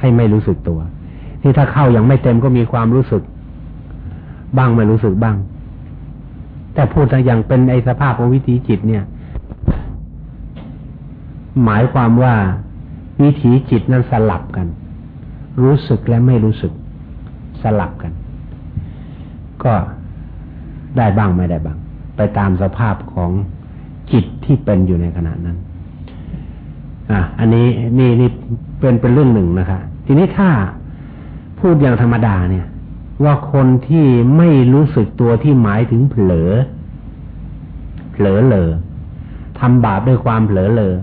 ให้ไม่รู้สึกตัว ที่ถ้าเข้ายังไม่เต็มก็มีความรู้สึก บ้างไม่รู้สึกบ้าง แต่พูดอย่างเป็นไอสภาพของวิถีจิตเนี่ย หมายความว่าวิถีจิตนั้นสลับกัน รู้สึกและไม่รู้สึก สลับกัน ก็ได้บ้างไม่ได้บ้าง ไปตามสภาพของจิตที่เป็นอยู่ในขณะนั้น อะ อันนี้นี่นี่เป็นเป็นเรื่องหนึ่งนะคะ ทีนี้ถ้าพูดอย่างธรรมดาเนี่ย ว่าคนที่ไม่รู้สึกตัวที่หมายถึงเผลอ เผลอเลอทำบาปด้วยความเผลอเลอ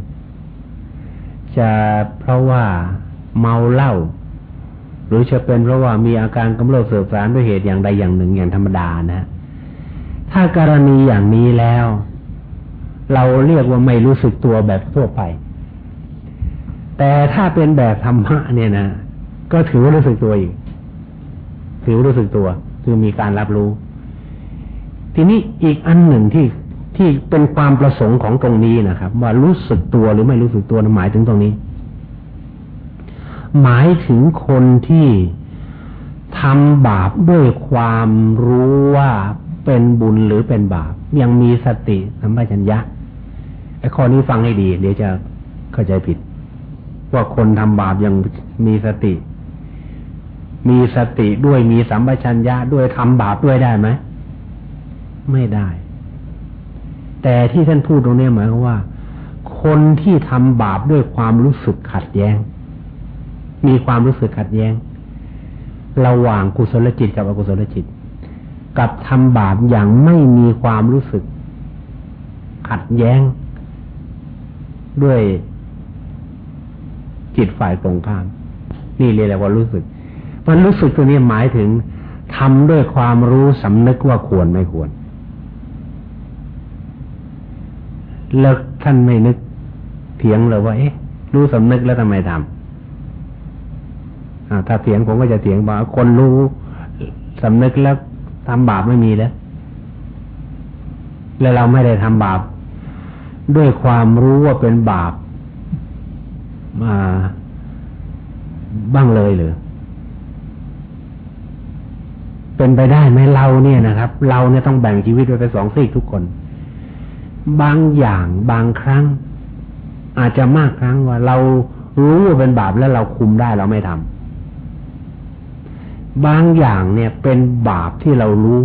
จะเพราะว่าเมาเหล้าหรือจะเป็นเพราะว่ามีอาการกำเริบเสืบสารด้วยเหตุอย่างใดอย่างหนึ่งอย่างธรรมดานะถ้ากรณีอย่างนี้แล้ว เราเรียกว่าไม่รู้สึกตัวแบบทั่วไป แต่ถ้าเป็นแบบธรรมะเนี่ยนะก็ถือว่ารู้สึกตัวอีก ถือรู้สึกตัว คือมีการรับรู้ ทีนี้อีกอันหนึ่งที่ที่เป็นความประสงค์ของตรงนี้นะครับ ว่ารู้สึกตัวหรือไม่รู้สึกตัวหมายถึงตรงนี้ หมายถึงคนที่ทำบาปด้วยความรู้ว่าเป็นบุญหรือเป็นบาป ยังมีสติสัมปชัญญะไอ้ข้อนี้ฟังให้ดี เดี๋ยวจะเข้าใจผิด ว่าคนทำบาปยังมีสติ มีสติด้วยมีสัมปชัญญะด้วยทำบาปด้วยได้ไหมไม่ได้ แต่ที่ท่านพูดตรงนี้หมายความว่า คนที่ทำบาปด้วยความรู้สึกขัดแย้ง มีความรู้สึกขัดแย้ง ระหว่างกุศลจิตกับอกุศลจิต กับทำบาปอย่างไม่มีความรู้สึก ขัดแย้ง ด้วยจิตฝ่ายตรงข้าม นี่เรียกว่ารู้สึก มันรู้สึกตัวนี้หมายถึงทำด้วยความรู้สำนึกว่าควรไม่ควรแล้วท่านไม่นึกเถียงเลยว่า เอ๊ะ รู้สำนึกแล้วทำไมทำถ้าเถียงผมก็จะเถียงว่าคนรู้สำนึกแล้วทำบาปไม่มีแล้ว แล้วเราไม่ได้ทำบาป ด้วยความรู้ว่าเป็นบาปมาบ้างเลยหรือ เป็นไปได้ไหมเราเนี่ยนะครับ เราเนี่ยต้องแบ่งชีวิตไว้เป็นสองซีกทุกคน บางอย่างบางครั้ง อาจจะมากครั้งว่า เรารู้ว่าเป็นบาปแล้วเราคุมได้เราไม่ทำบางอย่างเนี่ยเป็นบาปที่เรารู้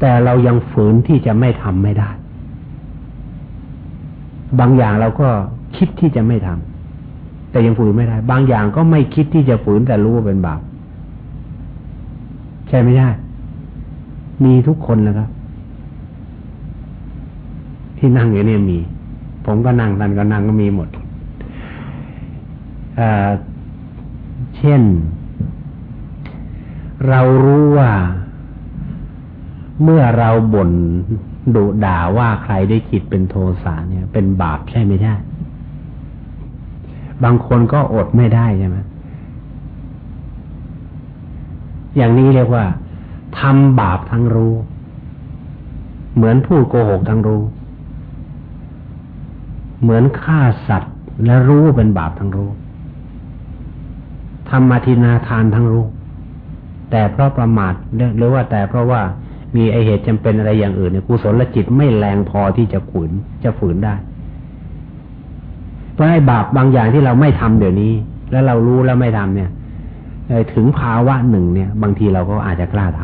แต่เรายังฝืนที่จะไม่ทำไม่ได้ บางอย่างเราก็คิดที่จะไม่ทำแต่ยังฝืนไม่ได้ บางอย่างก็ไม่คิดที่จะฝืนแต่รู้ว่าเป็นบาป ใช่ไม่ได้มีทุกคนนะครับ ที่นั่งอยู่เนี่ยมี ผมก็นั่งท่านก็นั่งก็มีหมดเช่น เรารู้ว่าเมื่อเราบ่นดุด่าว่าใครได้จิตเป็นโทสะเนี่ย เป็นบาปใช่ไหมใช่ บางคนก็อดไม่ได้ใช่ไหม อย่างนี้เรียกว่าทำบาปทั้งรู้ เหมือนพูดโกหกทั้งรู้ เหมือนฆ่าสัตว์และรู้เป็นบาปทั้งรู้ทำมาทินาทานทั้งรู้ แต่เพราะประมาทหรือว่าแต่เพราะว่ามีไอเหตุจำเป็นอะไรอย่างอื่นเนี่ยกุศลจิตไม่แรงพอที่จะขืนจะฝืนได้ เพราะไอ้บาปบางอย่างที่เราไม่ทำเดี๋ยวนี้ แล้วเรารู้แล้วไม่ทำเนี่ย ถึงภาวะหนึ่งเนี่ย บางทีเราก็อาจจะกล้าท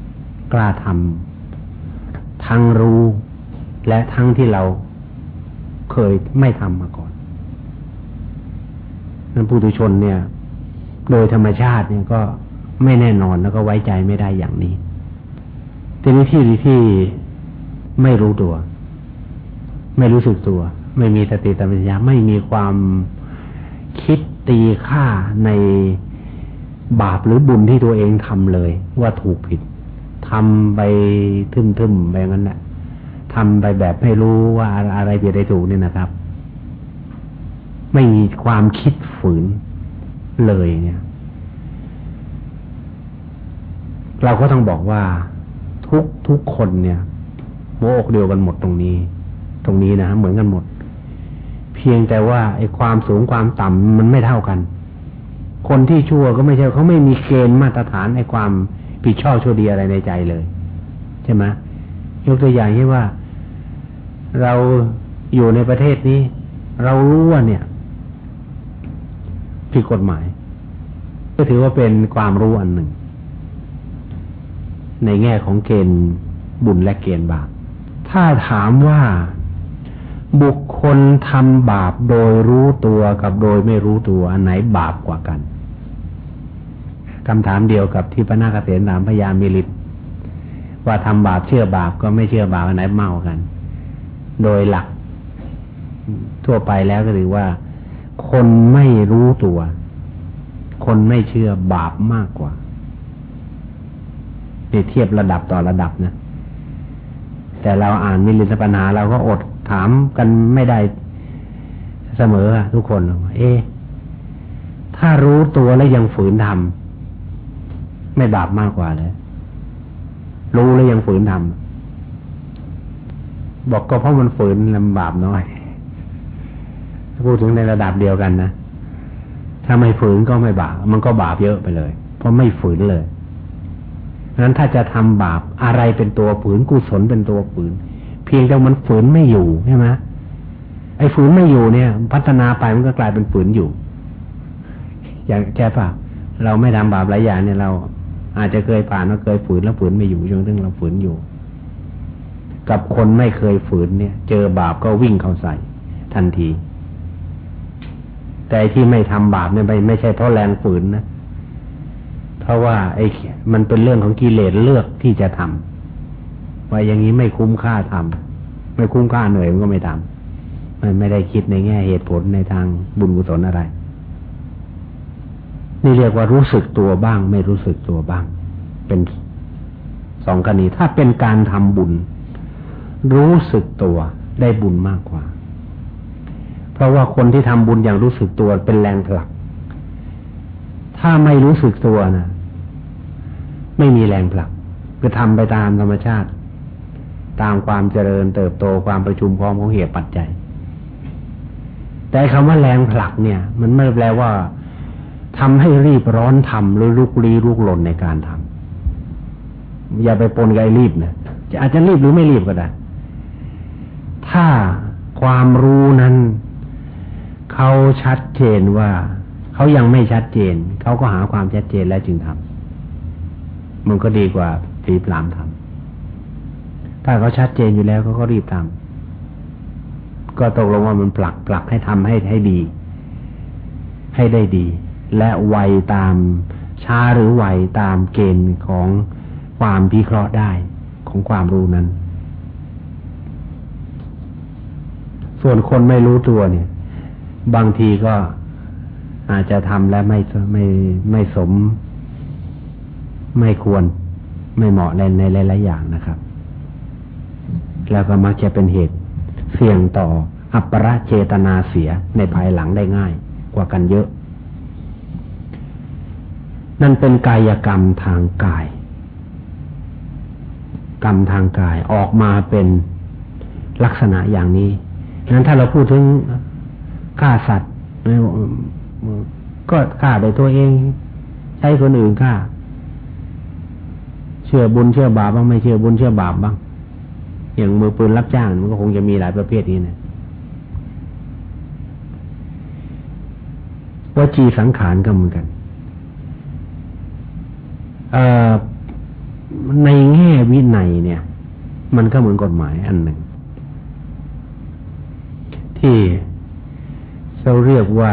ำกล้าทำทั้งรู้และทั้งที่เราเคยไม่ทำมาก่อนนั้นผู้ทุชนเนี่ย โดยธรรมชาติเนี่ยก็ไม่แน่นอนแล้วก็ไว้ใจไม่ได้อย่างนี้ทีนี้ที่ที่ไม่รู้ตัว ไม่รู้สึกตัว ไม่มีสติสัมปชัญญะไม่มีความคิดตีค่าใน บาปหรือบุญที่ตัวเองทำเลย ว่าถูกผิดทำไปทึมๆไปงั้นแหละทำไปแบบไม่รู้ว่าอะไรผิดอะไรถูกเนี่ยนะครับ ไม่มีความคิดฝืนเลยเนี่ย เราก็ต้องบอกว่าทุกทุกคนเนี่ยโมกเดียวกันหมดตรงนี้ ตรงนี้นะเหมือนกันหมด เพียงแต่ว่าไอ้ความสูงความต่ำมันไม่เท่ากัน คนที่ชั่วก็ไม่ใช่เขาไม่มีเกณฑ์มาตรฐานในความผิดชอบชั่วดีอะไรในใจเลยใช่ไหมยกตัวอย่างที่ว่า เราอยู่ในประเทศนี้ เรารู้ว่าเนี่ยผิดกฎหมาย ก็ถือว่าเป็นความรู้อันหนึ่ง ในแง่ของเกณฑ์บุญและเกณฑ์บาปถ้าถามว่าบุคคลทำบาปโดยรู้ตัวกับโดยไม่รู้ตัวอันไหนบาปกว่ากัน คำถามเดียวกับที่พระนาคเษนถามพญามิลิตว่าทำบาปเชื่อบาปก็ไม่เชื่อบาปอันไหนเมากัน โดยหลัก ทั่วไปแล้วก็ถือว่า คนไม่รู้ตัว คนไม่เชื่อบาปมากกว่าเปรียบเทียบระดับต่อระดับนะแต่เราอ่านมิลินปัญหาเราก็อดถามกันไม่ได้เสมอทุกคน เอ๊ถ้ารู้ตัวแล้วยังฝืนทำ ไม่บาปมากกว่าเลยรู้แล้วยังฝืนทำบอกก็เพราะมันฝืนลำบาปน้อยพูดถึงในระดับเดียวกันนะถ้าไม่ฝืนก็ไม่บาปมันก็บาปเยอะไปเลย เพราะไม่ฝืนเลยนั้นถ้าจะทำบาปอะไรเป็นตัวฝืนกุศลเป็นตัวฝืน เพียงแต่มันฝืนไม่อยู่ใช่ไหมไอ้ฝืนไม่อยู่เนี่ย พัฒนาไปมันก็กลายเป็นฝืนอยู่ อย่างแค่ป่ะเราไม่ทำบาปหลายอย่างเนี่ยเรา อาจจะเคยผ่านเราเคยฝืนแล้วฝืนไม่อยู่จนถึงเราฝืนอยู่ กับคนไม่เคยฝืนเนี่ย เจอบาปก็วิ่งเข้าใส่ ทันที แต่ที่ไม่ทำบาปเนี่ยไม่ไม่ใช่เพราะแรงฝืนนะเพราะว่าไอ้มันเป็นเรื่องของกิเลสเลือกที่จะทำว่าอย่างนี้ไม่คุ้มค่าทำไม่คุ้มค่าเหนื่อยมันก็ไม่ทำมันไม่ได้คิดในแง่เหตุผลในทางบุญกุศลอะไร นี่เรียกว่ารู้สึกตัวบ้าง ไม่รู้สึกตัวบ้าง เป็นสองกรณีถ้าเป็นการทำบุญ รู้สึกตัวได้บุญมากกว่า เพราะว่าคนที่ทำบุญอย่างรู้สึกตัวเป็นแรงผลัก ถ้าไม่รู้สึกตัวนะไม่มีแรงผลักคือทำไปตามธรรมชาติ ตามความเจริญเติบโตความประชุมพร้อมของเหตุปัจจัย แต่คำว่าแรงผลักเนี่ย มันไม่แปลว่า ทำให้รีบร้อนทำหรือลุกลี้ลุกลนในการทำอย่าไปปนไกรีบนะจะอาจจะรีบหรือไม่รีบก็ได้ ถ้าความรู้นั้นเขาชัดเจนว่าเขายังไม่ชัดเจน เขาก็หาความชัดเจนแล้วจึงทำมันก็ดีกว่าปีปลามทำถ้าเขาชัดเจนอยู่แล้วเขาก็รีบทำก็ตกลงว่ามันผลักผลักให้ทำให้ให้ดี ให้ได้ดี และไวตามช้าหรือไวตามเกณฑ์ของความพิเคราะห์ได้ของความรู้นั้น ส่วนคนไม่รู้ตัวเนี่ย บางทีก็อาจจะทำและไม่ไม่ไม่สม ไม่ควรไม่เหมาะในในหลายๆอย่างนะครับ แล้วก็มักจะเป็นเหตุเสี่ยงต่ออัปปะเจตนาเสียในภายหลังได้ง่ายกว่ากันเยอะ นั่นเป็นกายกรรมทางกาย กรรมทางกายออกมาเป็นลักษณะอย่างนี้นั้นถ้าเราพูดถึงฆ่าสัตว์ก็ฆ่าโดยตัวเอง ใช้คนอื่นฆ่า เชื่อบุญเชื่อบาปบ้างไม่เชื่อบุญเชื่อบาปบ้าง อย่างมือปืนรับจ้างมันก็คงจะมีหลายประเภทนี้นะวจีสังขารก็เหมือนกัน ในแง่วินัยเนี่ย มันก็เหมือนกฎหมายอันหนึ่ง ที่เราเรียกว่า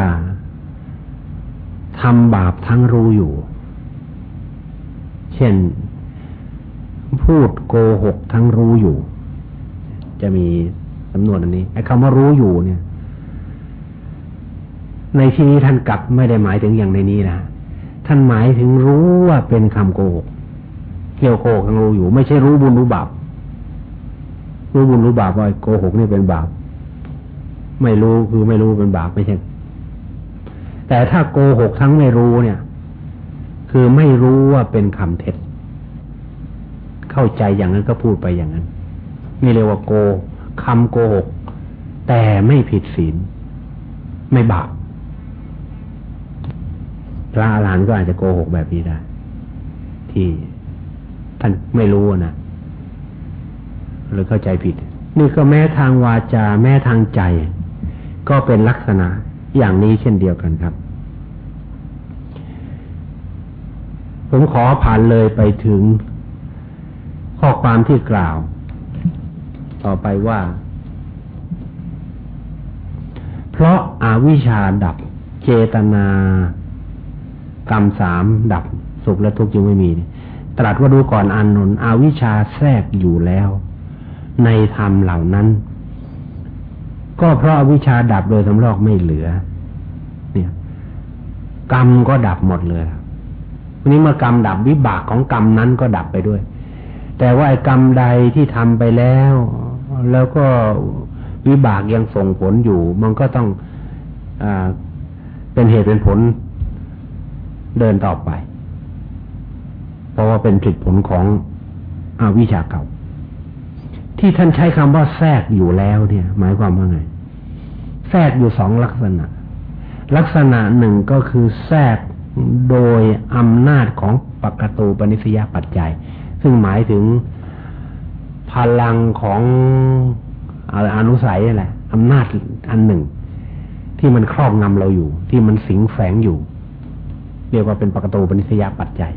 ทำบาปทั้งรู้อยู่ เช่น พูดโกหกทั้งรู้อยู่ จะมีสำนวนอันนี้ไอ้คำว่ารู้อยู่เนี่ย ในที่นี้ท่านกลับไม่ได้หมายถึงอย่างในนี้นะ ท่านหมายถึงรู้ว่าเป็นคำโกหกเกี่ยวโกหกยังรู้อยู่ ไม่ใช่รู้บุญรู้บาปรู้บุญรู้บาปว่าโกหกนี่เป็นบาป ไม่รู้คือไม่รู้เป็นบาปไม่ใช่ แต่ถ้าโกหกทั้งไม่รู้เนี่ย คือไม่รู้ว่าเป็นคำเท็จ เข้าใจอย่างนั้นก็พูดไปอย่างนั้นนี่เรียกว่าโกคำโกหก แต่ไม่ผิดศีล ไม่บาป พระอรหันต์ก็อาจจะโกหกแบบนี้ได้ ที่ท่านไม่รู้นะหรือเข้าใจผิด นี่ก็แม้ทางวาจา แม้ทางใจ ก็เป็นลักษณะอย่างนี้เช่นเดียวกันครับ ผมขอผ่านเลยไปถึงข้อความที่กล่าว ต่อไปว่า เพราะอาวิชชาดับเจตนา กรรมสามดับสุขและทุกข์จึงไม่มี ตรัสว่าดูก่อนอานนท์อวิชชาแทรกอยู่แล้ว ในธรรมเหล่านั้น ก็เพราะอาวิชชาดับโดยสำรอกไม่เหลือ เนี่ย กรรมก็ดับหมดเลยวันนี้เมื่อกรรมดับวิบากของกรรมนั้นก็ดับไปด้วย แต่ว่าไอ้กรรมใดที่ทำไปแล้ว แล้วก็วิบากยังส่งผลอยู่ มันก็ต้องอเป็นเหตุเป็นผล เดินต่อไป เพราะว่าเป็นผลผลของอวิชาเก่า ที่ท่านใช้คำว่าแทรกอยู่แล้วเนี่ย หมายความว่าไง แทรกอยู่สองลักษณะ ลักษณะหนึ่งก็คือแทรกโดยอำนาจของปกตูปนิสยปัจจัย ซึ่งหมายถึงพลังของอนุสัยนี่แหละอำนาจอันหนึ่ง ที่มันครอบงำเราอยู่ ที่มันสิงแฝงอยู่ เรียกว่าเป็นปกตูปนิสยปัจจัย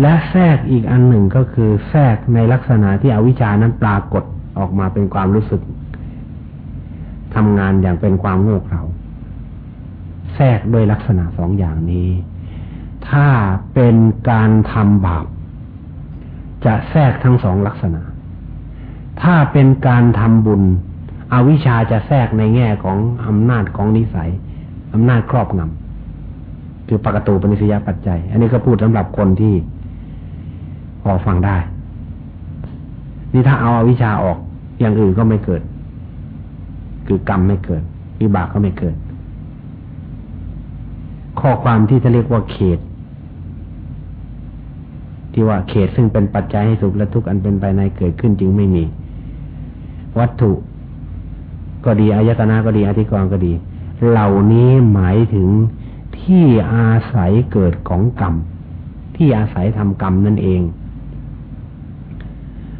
และแทรกอีกอันหนึ่งก็คือแทรกในลักษณะที่อวิชานั้นปรากฏออกมาเป็นความรู้สึกทำงานอย่างเป็นความโง่เขลาแทรกโดยลักษณะสองอย่างนี้ ถ้าเป็นการทำบาปจะแทรกทั้งสองลักษณะ ถ้าเป็นการทำบุญ อวิชชาจะแทรกในแง่ของอำนาจของนิสัยอำนาจครอบงำ คือปกตูปนิสยปัจจัย อันนี้ก็พูดสำหรับคนที่พอฟังได้ นี่ถ้าเอาวิชาออกอย่างอื่นก็ไม่เกิด คือกรรมไม่เกิด วิบากก็ไม่เกิด ข้อความที่จะเรียกว่าเขต ที่ว่าเขตซึ่งเป็นปัจจัยให้สุขและทุกข์อันเป็นภายในเกิดขึ้นจริงไม่มี วัตถุก็ดีอายตนะก็ดีอธิกรณ์ก็ดี เหล่านี้หมายถึง ที่อาศัยเกิดของกรรม ที่อาศัยทำกรรมนั่นเอง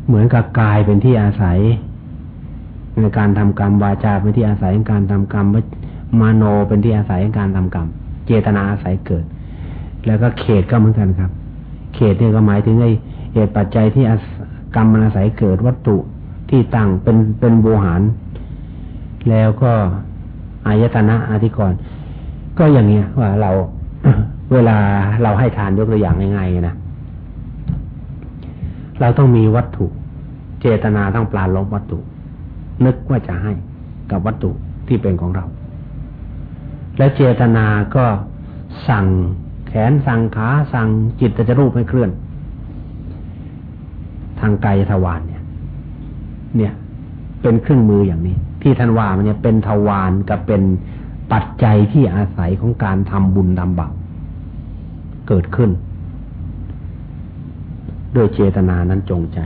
เหมือนกับกายเป็นที่อาศัยในการทำกรรมวาจาเป็นที่อาศัยในการทำกรรมมโนเป็นที่อาศัยในการทำกรรม เจตนาอาศัยเกิด แล้วก็เขตก็เหมือนกันครับ เขตนี่ก็หมายถึงไอ้เหตุปัจจัยที่กรรมมันอาศัยเกิดวัตถุที่ตั้งเป็นเป็นบูหาร แล้วก็อายตนะอธิกรณ์ ก็อย่างเงี้ยว่าเราเวลาเราให้ทานยกตัวอย่างง่ายๆนะเราต้องมีวัตถุ เจตนาต้องปลาลบวัตถุ นึกว่าจะให้กับวัตถุที่เป็นของเรา และเจตนาก็สั่งแขนสั่งขาสั่งจิตจะรูปให้เคลื่อน ทางกายทวารเนี่ย เนี่ย เป็นเครื่องมืออย่างนี้ ที่ท่านว่ามันเนี่ยเป็นทวารกับเป็น ปัจจัยที่อาศัยของการทำบุญทำบาปเกิดขึ้น ด้วยเจตนานั้นจงใจ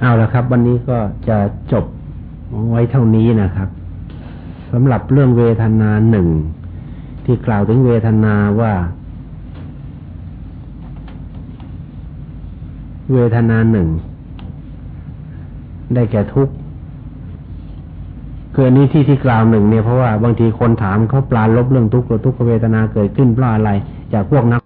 เอาละครับ วันนี้ก็จะจบไว้เท่านี้นะครับสำหรับเรื่องเวทนาหนึ่งที่กล่าวถึงเวทนาว่า เวทนาหนึ่งได้แก่ทุกข์ คืออันนี้ที่ที่กล่าวหนึ่งเนี่ยเพราะว่าบางทีคนถามเขาปลาลบเรื่องทุกข์ทุกขเวทนาเกิดขึ้นเพราะอะไร จากพวกนัก